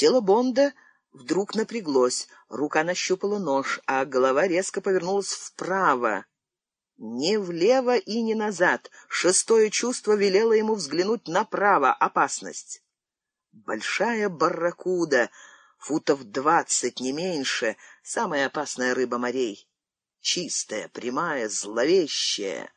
Тело Бонда вдруг напряглось, рука нащупала нож, а голова резко повернулась вправо. Не влево и не назад. Шестое чувство велело ему взглянуть направо. Опасность. Большая барракуда, футов двадцать, не меньше, самая опасная рыба морей. Чистая, прямая, зловещая.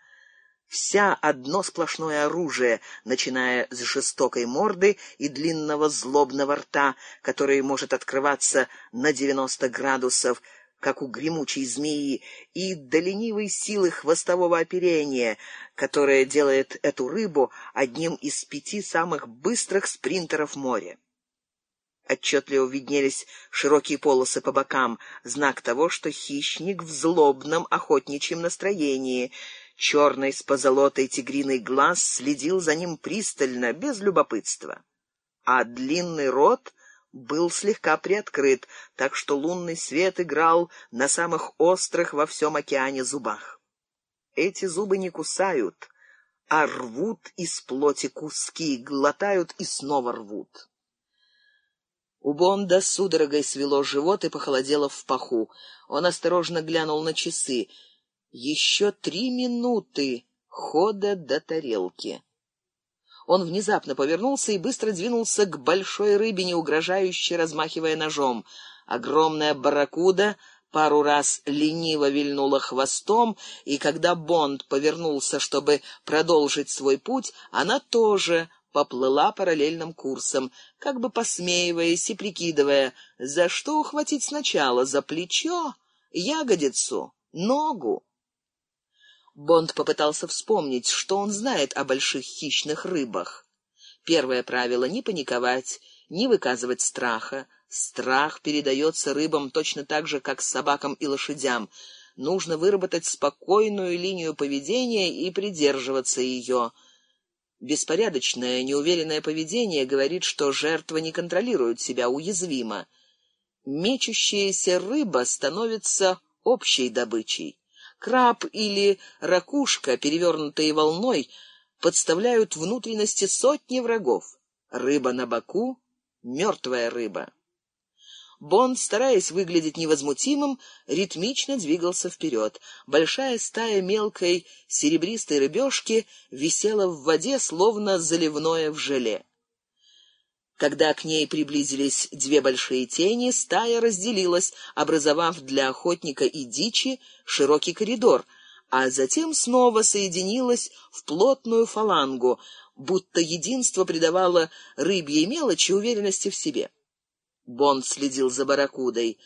Вся одно сплошное оружие, начиная с жестокой морды и длинного злобного рта, который может открываться на девяносто градусов, как у гремучей змеи, и до ленивой силы хвостового оперения, которое делает эту рыбу одним из пяти самых быстрых спринтеров моря. Отчетливо виднелись широкие полосы по бокам, знак того, что хищник в злобном охотничьем настроении — Черный с позолотой тигриный глаз следил за ним пристально, без любопытства. А длинный рот был слегка приоткрыт, так что лунный свет играл на самых острых во всем океане зубах. Эти зубы не кусают, а рвут из плоти куски, глотают и снова рвут. У Бонда судорогой свело живот и похолодело в паху. Он осторожно глянул на часы. Еще три минуты хода до тарелки. Он внезапно повернулся и быстро двинулся к большой рыбе, не угрожающе размахивая ножом. Огромная барракуда пару раз лениво вильнула хвостом, и когда Бонд повернулся, чтобы продолжить свой путь, она тоже поплыла параллельным курсом, как бы посмеиваясь и прикидывая, за что ухватить сначала, за плечо, ягодицу, ногу. Бонд попытался вспомнить, что он знает о больших хищных рыбах. Первое правило — не паниковать, не выказывать страха. Страх передается рыбам точно так же, как собакам и лошадям. Нужно выработать спокойную линию поведения и придерживаться ее. Беспорядочное, неуверенное поведение говорит, что жертва не контролирует себя, уязвима. Мечущаяся рыба становится общей добычей. Краб или ракушка, перевернутые волной, подставляют внутренности сотни врагов. Рыба на боку — мертвая рыба. Бонд, стараясь выглядеть невозмутимым, ритмично двигался вперед. Большая стая мелкой серебристой рыбешки висела в воде, словно заливное в желе. Когда к ней приблизились две большие тени, стая разделилась, образовав для охотника и дичи широкий коридор, а затем снова соединилась в плотную фалангу, будто единство придавало рыбьей мелочи уверенности в себе. Бонд следил за барракудой.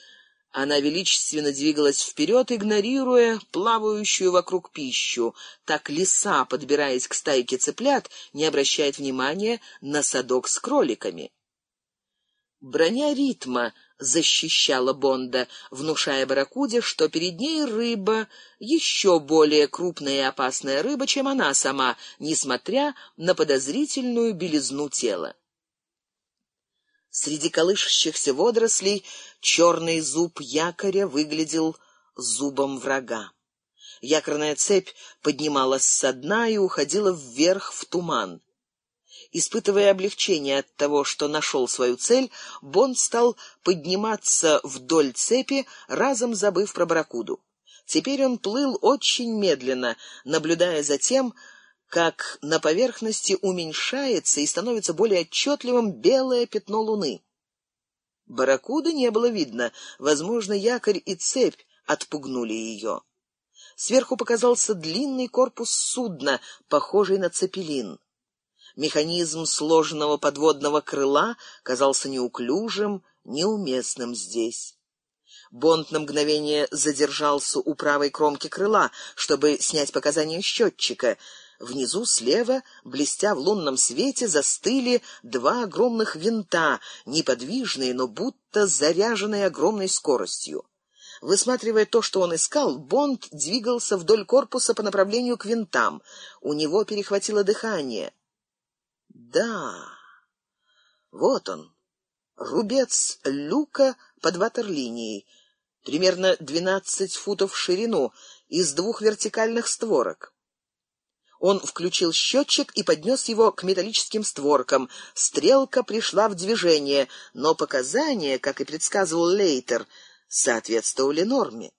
Она величественно двигалась вперед, игнорируя плавающую вокруг пищу. Так лиса, подбираясь к стайке цыплят, не обращает внимания на садок с кроликами. Броня ритма защищала Бонда, внушая барракуде, что перед ней рыба, еще более крупная и опасная рыба, чем она сама, несмотря на подозрительную белизну тела. Среди колышущихся водорослей черный зуб якоря выглядел зубом врага. Якорная цепь поднималась со дна и уходила вверх в туман. Испытывая облегчение от того, что нашел свою цель, Бонд стал подниматься вдоль цепи, разом забыв про барракуду. Теперь он плыл очень медленно, наблюдая за тем, как на поверхности уменьшается и становится более отчетливым белое пятно луны. Барракуды не было видно, возможно, якорь и цепь отпугнули ее. Сверху показался длинный корпус судна, похожий на цепелин. Механизм сложенного подводного крыла казался неуклюжим, неуместным здесь. Бонд на мгновение задержался у правой кромки крыла, чтобы снять показания счетчика — Внизу слева, блестя в лунном свете, застыли два огромных винта, неподвижные, но будто заряженные огромной скоростью. Высматривая то, что он искал, Бонд двигался вдоль корпуса по направлению к винтам. У него перехватило дыхание. Да, вот он, рубец люка под ватерлинией, примерно двенадцать футов в ширину, из двух вертикальных створок. Он включил счетчик и поднес его к металлическим створкам. Стрелка пришла в движение, но показания, как и предсказывал Лейтер, соответствовали норме.